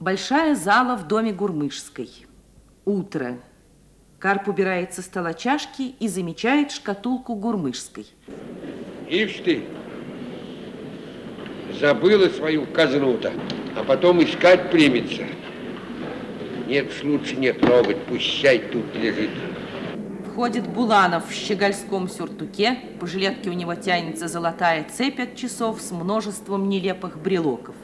Большая зала в доме Гурмышской. Утро. Карп убирает со стола чашки и замечает шкатулку Гурмышской. Ишь ты, забыла свою казну-то, а потом искать примется. Нет, уж лучше не трогать, пущай тут лежит. Входит Буланов в щегольском сюртуке, по жилетке у него тянется золотая цепь от часов с множеством нелепых брелоков.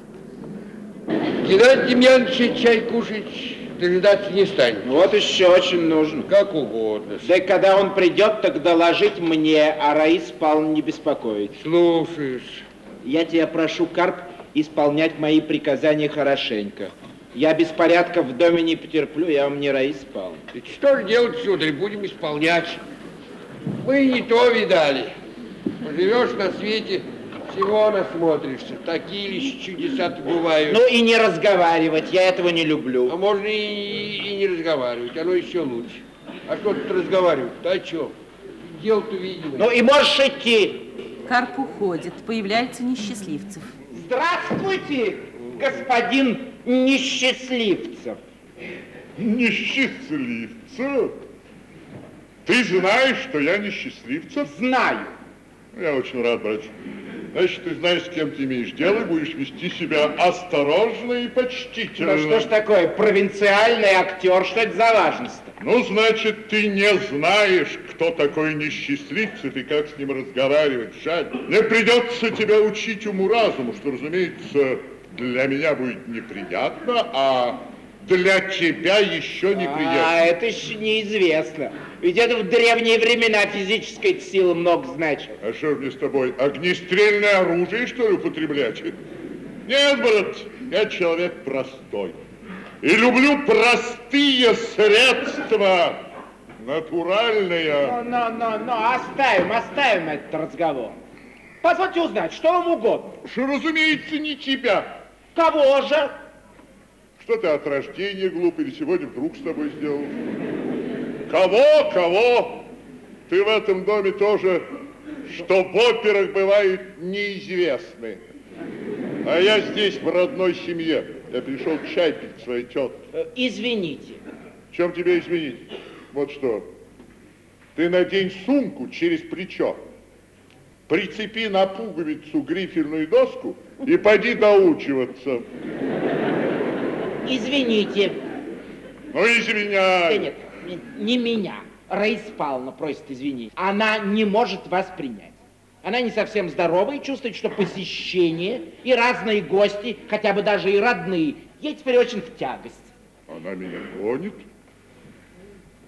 Геннадий Демьянович чай кушать дожидаться не станет. Вот еще очень нужен. Как угодно. Да когда он придет, тогда доложить мне, а Раис Павловна не беспокоить. Слушаешь. Я тебя прошу, Карп, исполнять мои приказания хорошенько. Я беспорядка в доме не потерплю, я вам не Раис Павловна. Что же делать, сударь, будем исполнять. Мы не то видали. Поживешь на свете, всего насмотришься. Такие лишь чудеса бывают. Ну и не разговаривать, я этого не А люблю. можно и, и не разговаривать, оно еще лучше. А что тут разговаривать-то, о чем? Дело-то видимо. Ну и можешь идти. Карп уходит, появляется Несчастливцев. Здравствуйте, господин Несчастливцев. Несчастливцев? Ты знаешь, что я несчастливцев? Знаю. Я очень рад, братец. Значит, ты знаешь, с кем ты имеешь дело, и будешь вести себя осторожно и почтительно. Ну что ж такое, провинциальный актер, что это за важность-то? Ну, значит, ты не знаешь, кто такой несчастливцев и как с ним разговаривать. Жаль. Мне придется тебя учить уму-разуму, что, разумеется, для меня будет неприятно, а для тебя еще А неприятно. это еще неизвестно. Ведь это в древние времена физической силы много значило. А что ж мне с тобой, огнестрельное оружие, что ли, употреблять? Нет, брат, я человек простой. И люблю простые средства, натуральные. Ну, ну, ну, ну, оставим, оставим этот разговор. Позвольте узнать, что вам угодно. Что, разумеется, не тебя. Кого же? Что ты от рождения глуп или сегодня вдруг с тобой сделал? Кого, кого? Ты в этом доме тоже, что в операх бывают неизвестны. А я здесь в родной семье. Я пришел чай пить к своей тетке. Э, Извините. В чем тебе изменить? Вот что. Ты надень сумку через плечо, прицепи на пуговицу грифельную доску и поди доучиваться. Извините. Ну, извиняй. Да нет, не- меня. Раис Павловна просит извинить. Она не может вас принять. Она не совсем здорова и чувствует, что посещение и разные гости, хотя бы даже и родные, ей теперь очень в тягость. Она меня гонит?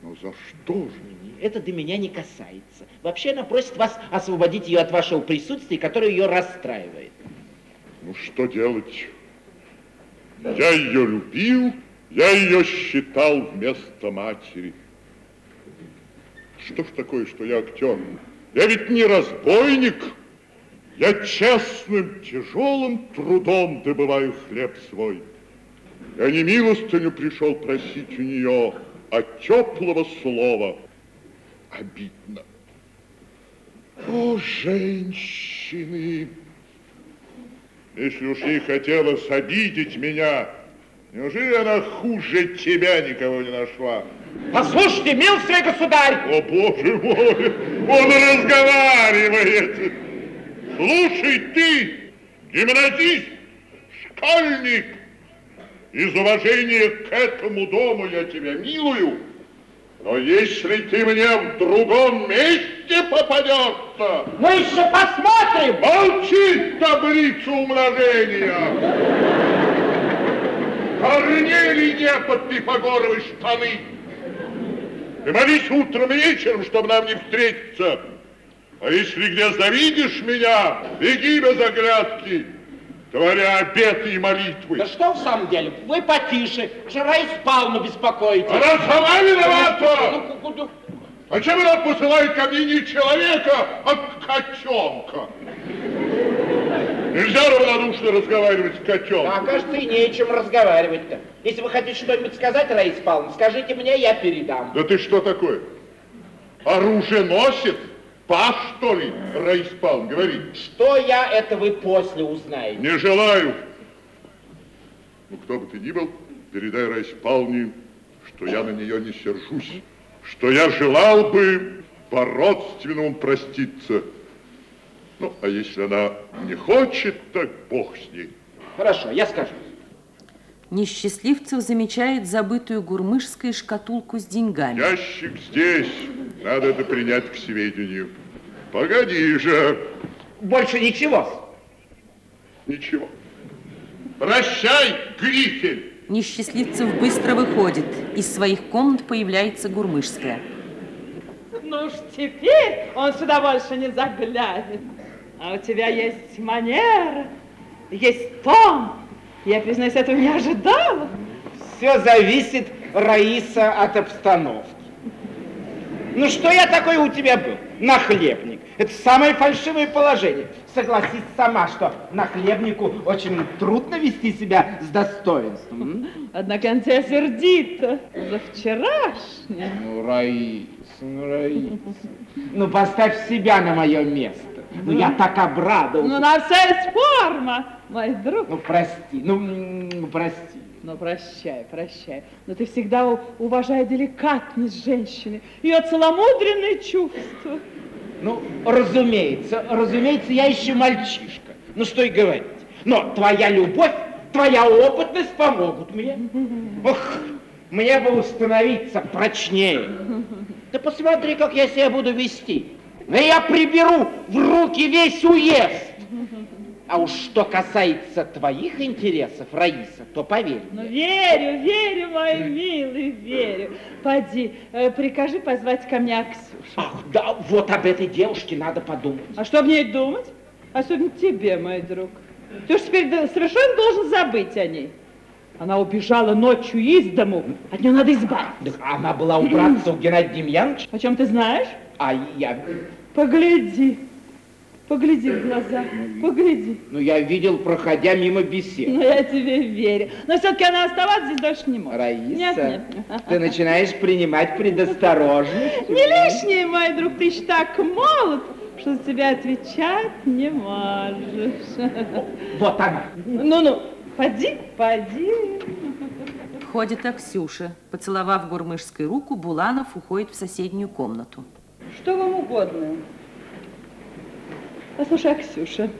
Ну, за что же? Это до меня не касается. Вообще она просит вас освободить ее от вашего присутствия, которое ее расстраивает. Ну, что делать? Я ее любил, я ее считал вместо матери. Что ж такое, что я актер? Я ведь не разбойник. Я честным, тяжелым трудом добываю хлеб свой. Я не милостыню пришел просить у нее, а теплого слова. Обидно. О, женщины! Если уж ей хотелось обидеть меня, неужели она хуже тебя никого не нашла? Послушайте, милостивый государь! О, боже мой, он разговаривает. Слушай, ты, гимназист, школьник, из уважения к этому дому я тебя милую, но если ты мне в другом месте попадется, Мы еще посмотрим! молчи, таблицу умножения. Корнелий Непод Пифагоровы штаны. Ты молись утром и вечером, чтобы нам не встретиться. А если где завидишь меня, беги без оглядки, творя обеты и молитвы. Да что в самом деле? Вы потише, что Раис Павловну беспокоите. Она сама виновата! Ну, куда- Зачем она посылает ко мне не человека, а котенка? Нельзя равнодушно разговаривать с котенком. А, кажется, и не о чем разговаривать-то. Если вы хотите что-нибудь сказать, Раис Павловна, скажите мне, я передам. Да ты что такое? Оружие носит? Паш, что ли? Раис Павловна, говори. Что я, это вы после узнаете. Не желаю. Ну, кто бы ты ни был, передай Раисе Павловне, что я на нее не сержусь, что я желал бы по-родственному проститься. Ну, а если она не хочет, так бог с ней. Хорошо, я скажу. Несчастливцев замечает забытую гурмышской шкатулку с деньгами. Ящик здесь, надо это принять к сведению. Погоди же, Больше ничего. ничего. Прощай, Грифель! Несчастливцев быстро выходит. Из своих комнат появляется гурмышская. Ну уж теперь он сюда больше не заглянет. А у тебя есть манера, есть тон. Я, признаюсь, этого не ожидала. Все зависит, Раиса, от обстановки. Ну что я такой у тебя был? Нахлебник. Это самое фальшивое положение. Согласись сама, что нахлебнику очень трудно вести себя с достоинством. м? Однако он тебя сердито за вчерашнее. Ну, Раис, ну, Раис. Ну, поставь себя на мое место. Ну, я так обрадовался. Ну, на все есть форма, мой друг. Ну, прости, ну, прости. Ну, прощай, прощай. Но ты всегда уважай деликатность женщины, ее целомудренные чувства. Ну, разумеется, разумеется, я еще мальчишка. Ну, что и говорить. Но твоя любовь, твоя опытность помогут мне. Ох, мне бы установиться прочнее. Ты посмотри, как я себя буду вести. Но я приберу в руки весь уезд. А уж что касается твоих интересов, Раиса, то поверь Ну, мне. верю, верю, мой милый, верю. Поди, э, прикажи позвать ко мне Аксюшу. Ах, да, вот об этой девушке надо подумать. А что в ней думать? Особенно тебе, мой друг. Ты уж теперь совершенно должен забыть о ней. Она убежала ночью из дому, от нее надо избавиться. Так она была убраться у Геннадия Демьяновича, О чем ты знаешь? а я... Погляди, погляди в глаза, погляди. Ну, я видел, проходя мимо беседы. Ну, я тебе верю. Но все-таки она оставаться здесь дольше не может. Раиса, Нет, нет. ты начинаешь принимать предосторожность. Не лишнее, мой друг, ты еще так молод, что за тебя отвечать не можешь. Вот она. Ну-ну, поди, поди. Входит Аксюша. Поцеловав гурмышской руку, Буланов уходит в соседнюю комнату. Что вам угодно? Послушай, Аксюша,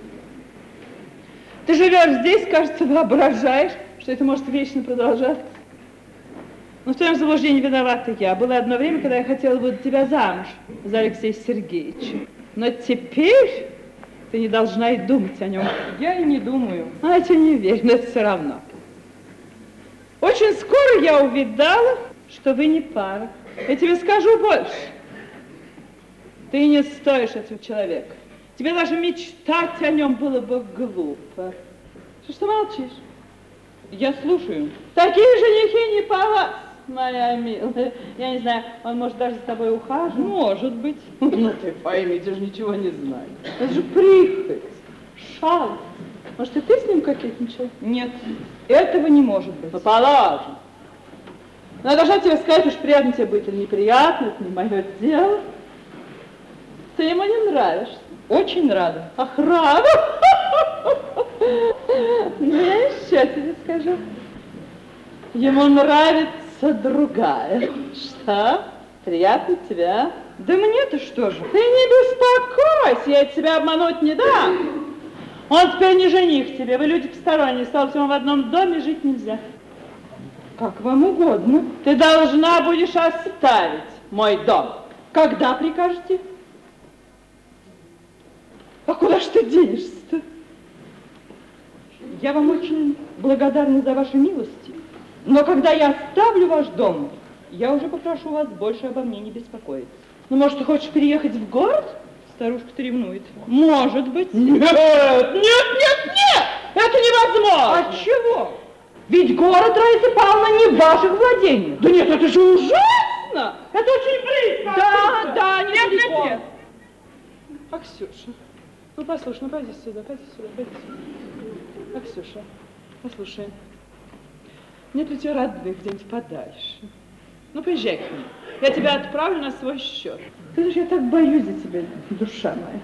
ты живешь здесь, кажется, воображаешь, что это может вечно продолжаться. Но в твоем заблуждении виновата я. Было одно время, когда я хотела выдать тебя замуж за Алексея Сергеевича. Но теперь ты не должна и думать о нем. Я и не думаю. А я тебе не верю, но это все равно. Очень скоро я увидала, что вы не пара. Я тебе скажу больше. Ты не стоишь этого человека. Тебе даже мечтать о нем было бы глупо. Что, что молчишь? Я слушаю. Такие женихи не по вас, моя милая. Я не знаю, он может даже с тобой ухаживать? Может быть. Ну ты пойми, ты же ничего не знаешь. Это же прихоть, шалость. Может, и ты с ним кокетничал? Нет, этого не может быть. Ну, положим. Но я должна тебе сказать, уж приятно тебе быть или неприятно, это не мое дело. Ты ему не нравишься. Очень рада. Ах, рада? Ну, я еще тебе скажу. Ему нравится другая. Что? Приятно тебе, а? Да мне-то что же? Ты не беспокойся, я тебя обмануть не дам. Он теперь не жених тебе, вы люди посторонние, стало вам в одном доме жить нельзя. Как вам угодно. Ты должна будешь оставить мой дом. Когда прикажете? А куда ж ты денешься-то? Я вам очень благодарна за ваши милости. Но когда я оставлю ваш дом, я уже попрошу вас больше обо мне не беспокоиться. Ну, может, ты хочешь переехать в город? Старушка-то ревнует. Может быть. Нет, нет, нет, нет! Это невозможно! А чего? Ведь город, Раиса Павловна, не в ваших владениях. Да нет, это же ужасно! Это очень близко! Да, да, нет, нет, нет. А, Ксюша, ну послушай, ну пойди сюда, пойди сюда, пойди сюда. А, Ксюша, послушай, нет у тебя родных где-нибудь подальше. Ну, поезжай к ним. Я тебя отправлю на свой счет. Ты знаешь, я так боюсь за тебя, душа моя.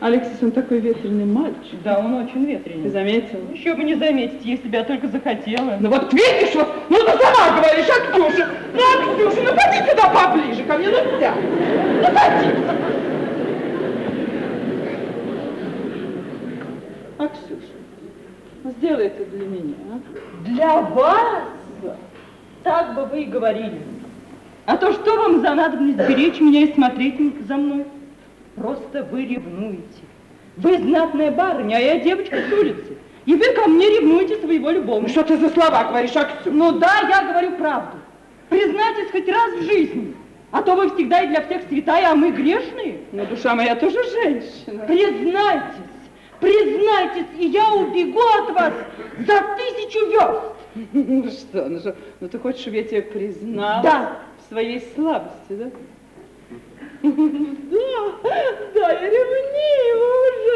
Алексис, он такой ветреный мальчик. Да, он очень Ты ветреный. заметила? Еще бы не заметить, если бы я только захотела. Ну вот видишь, вот, ну ты сама говоришь, а Ксюша, ну а Ксюша, ну поди сюда поближе ко мне, ну сядь, ну садись. Ксюша, ну сделай это для меня, а? Для вас? Так бы вы и говорили. А то что вам за надобность беречь меня и смотреть за мной? Просто вы ревнуете. Вы знатная барыня, а я девочка с улицы. И вы ко мне ревнуете своего Ну любовника. что ты за слова говоришь, а Ксюша? Ну да, я говорю правду. Признайтесь хоть раз в жизни. А то вы всегда и для всех святая, а мы грешные. Ну, душа моя тоже женщина. Признайтесь, признайтесь, и я убегу от вас за тысячу верст. Ну что, ну что, ну ты хочешь, чтобы я тебя признала? Да. В своей слабости, да? Да, да, я ревнива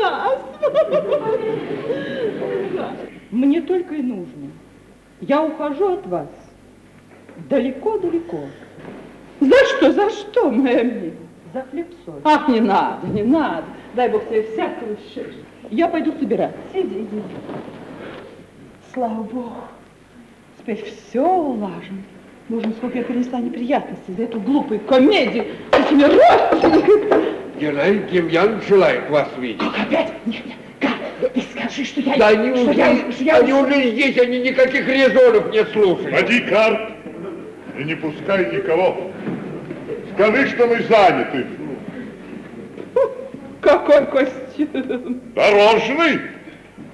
ужасно. Мне только и нужно. Я ухожу от вас. Далеко-далеко. За что, за что, моя милая? За хлеб соль. Ах, не надо, не надо. Дай Бог тебе всякого счастья. Я пойду собирать. Иди, иди. Слава Богу. Теперь все улажено. Боже, сколько я перенесла неприятностей за эту глупую комедию с этими родственниками. Геннадий Демьян желает вас видеть. Опять? Нет, нет, Галя, ты скажи, что я... Да они что уже, я, что я они уже здесь, они никаких резонов не слушают. Води карт и не пускай никого. Скажи, что мы заняты. Какой костюм? Дорожный.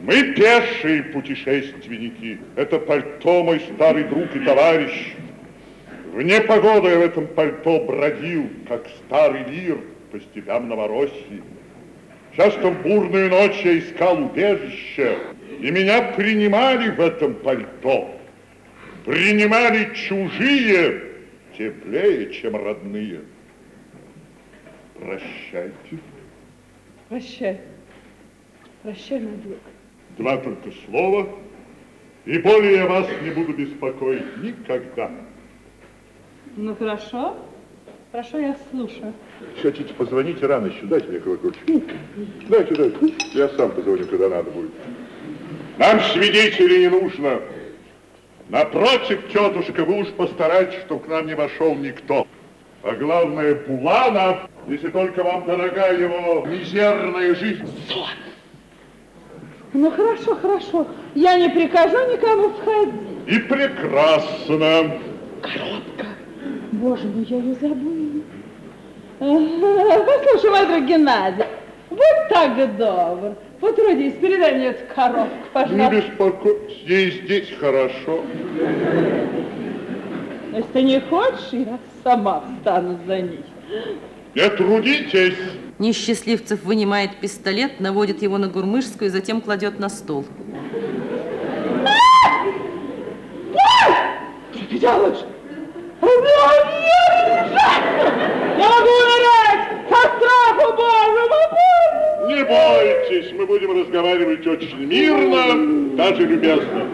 Мы пешие путешественники. Это пальто мой старый друг и товарищ. В непогоду я в этом пальто бродил, как старый лир по степям Новороссии. Часто в бурную ночь я искал убежище, и меня принимали в этом пальто. Принимали чужие, теплее, чем родные. Прощайте. Прощай. Прощай, мой друг. Два только слова, и более я вас не буду беспокоить никогда. Ну, хорошо. Хорошо, я слушаю. Хотите, позвоните рано еще, дайте мне колокольчик. Дайте, дайте. Я сам позвоню, когда надо будет. Нам свидетелей не нужно. Напротив, тетушка, вы уж постарайтесь, чтобы к нам не вошел никто. А главное, Буланов, если только вам дорога его мизерная жизнь. Ну, хорошо, хорошо. Я не прикажу никому входить. И прекрасно. Боже мой, я ее забыла. Послушай, мой друг Геннадий, будь так добр. Потрудись, передай мне эту коробку, Не пожалуйста. беспокойтесь, ей здесь хорошо. Если ты не хочешь, я сама встану за ней. Не трудитесь. Несчастливцев вынимает пистолет, наводит его на Гурмышскую и затем кладет на стол. Что ты делаешь? Я могу умереть! Со страху Божьему, Боже! Не бойтесь, мы будем разговаривать очень мирно, даже любезно.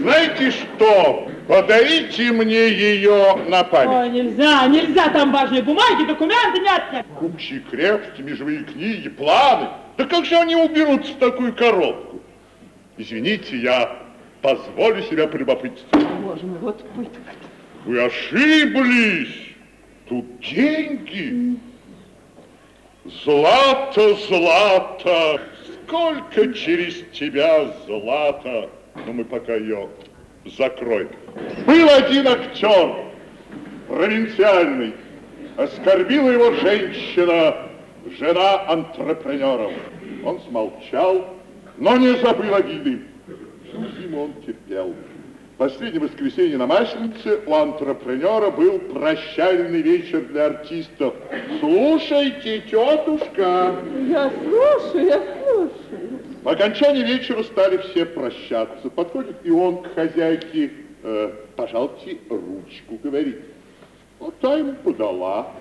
Знаете что? Подарите мне ее на память. Ой, нельзя, нельзя, там важные бумаги, документы, нет, нет. Купчие крепости, межевые книги, планы. Да как же они уберутся в такую коробку? Извините, я позволю себя прелюбопытствовать. Боже мой, вот пытка. Вы ошиблись. Тут деньги. Злато, злато. Сколько через тебя злата. Но мы пока ее закроем. Был один актер, провинциальный. Оскорбила его женщина, жена антрепренеров. Он смолчал, но не забыл обиды. Всю зиму он терпел. Последнее воскресенье на Масленице у антрепренера был прощальный вечер для артистов. Слушайте, тетушка. Я слушаю, я слушаю. По окончании вечера стали все прощаться. Подходит и он к хозяйке, э, пожалуйте ручку, говорит. Вот та ему подала.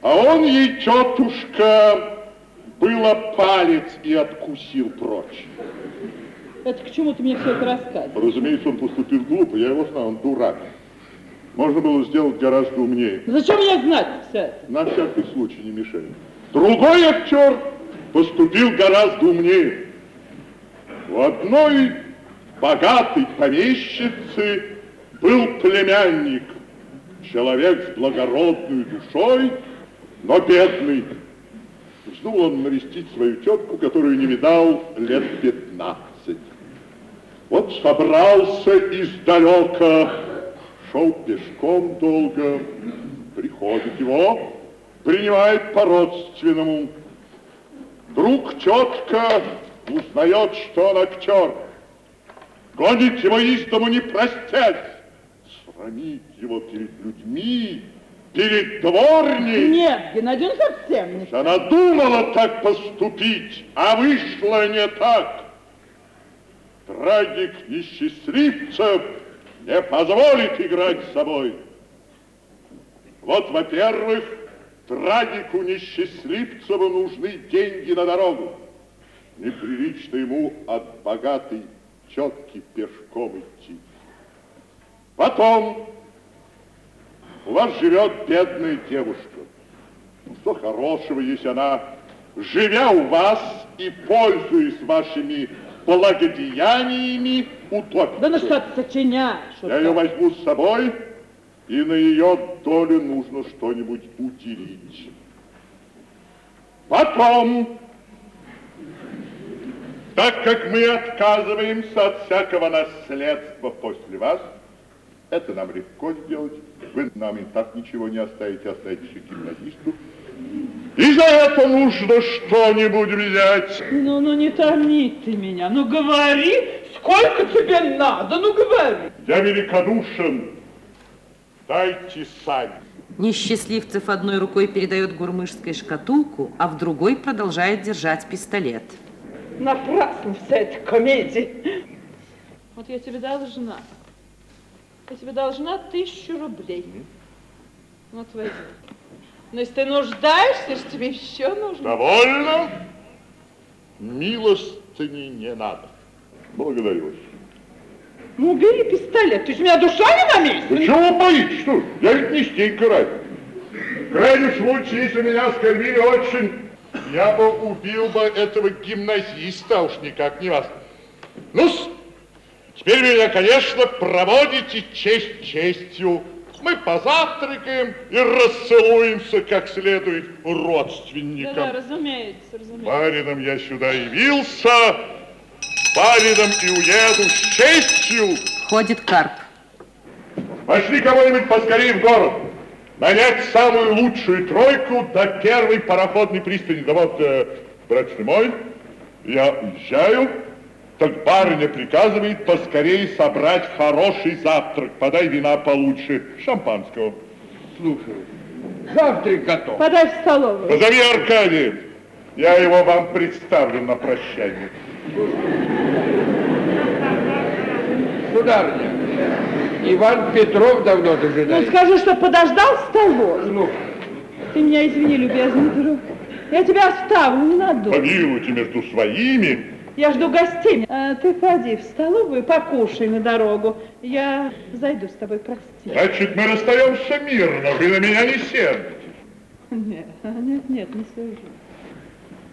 А он ей, тетушка, было палец и откусил прочь. Это к чему ты мне все это рассказываешь? Разумеется, он поступил глупо, я его знаю, он дурак. Можно было сделать гораздо умнее. Зачем мне знать все это? На всякий случай не мешай. Другой актер поступил гораздо умнее. У одной богатой помещицы был племянник, человек с благородной душой, но бедный. Вздумал он навестить свою тетку, которую не видал лет пятнадцать. Вот собрался издалека, шел пешком долго, приходит его, принимает по-родственному. Друг тетка узнает, что он актер. Гонит его из дому не простясь. Срамит его перед людьми, перед дворней. Нет, Геннадий, он совсем не... Она думала так поступить, а вышло не так. Трагик несчастливцев не позволит играть с собой. Вот, во-первых, трагику несчастливцеву нужны деньги на дорогу. Неприлично ему от богатой тетки пешком идти. Потом у вас живет бедная девушка. Ну, что хорошего, если она, живя у вас и пользуясь вашими благодеяниями, утопит? Да ну что ты сочиняешь? Я ее возьму с собой, и на ее долю нужно что-нибудь уделить. Потом, так как мы отказываемся от всякого наследства после вас, это нам легко сделать. Вы нам и так ничего не оставите, оставите еще гимназисту. И за это нужно что-нибудь взять. Ну, ну не томи ты меня, ну говори, сколько тебе надо, ну говори. Я великодушен. Дайте сами. Несчастливцев одной рукой передает гурмышской шкатулку, а в другой продолжает держать пистолет. Напрасно вся эта комедия. Вот я тебе должна. Я тебе должна тысячу рублей. Вот возьми. Но если ты нуждаешься, что тебе еще нужно. Довольно? Милостыни не надо. Благодарю вас. Ну, убери пистолет. Ты же у меня душа не на месте. Вы чего боитесь? Что? Я ведь не стейка ради. В крайнем случае, если меня оскорбили очень, я бы убил бы этого гимназиста, а уж никак не вас. ну теперь вы меня, конечно, проводите честь честью. Мы позавтракаем и расцелуемся как следует родственникам. Да-да, разумеется, разумеется. Барином я сюда явился, барином и уеду с честью. Входит Карп. Пошли кого-нибудь поскорее в город. Нанять самую лучшую тройку до первой пароходной пристани. Да вот, э, братец мой, я уезжаю, так барыня приказывает поскорее собрать хороший завтрак. Подай вина получше, шампанского. Слушаю. Завтрак готов. Подай в столовую. Позови Аркадия. Я его вам представлю на прощание. Сударыня, Иван Петров давно Ну, дожидается. скажи, что подождал в столовой. Ну, Ты меня извини, любезный друг. Я тебя оставлю, не надо. Помилуйте между своими. Я жду гостей. А, ты ходи в столовую, покушай на дорогу. Я зайду с тобой простить. Значит, мы расстаемся мирно. Вы на меня не сердитесь. Нет, нет, нет, не сужу.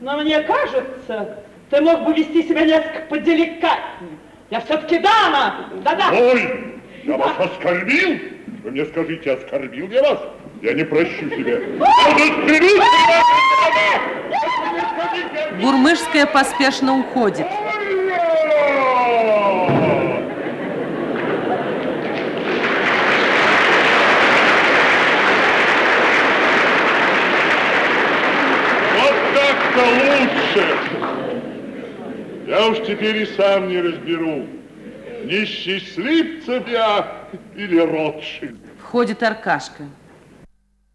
Но мне кажется, ты мог бы вести себя несколько поделикатнее. Я все-таки дама! Да-да! Ой, я вас оскорбил? Вы мне скажите, оскорбил я вас? Я не прощу себе. Удостерюсь, Гурмышская поспешно уходит. Вот так-то лучше. Я уж теперь и сам не разберу, не счастливцев я или Ротшильд. Входит Аркашка.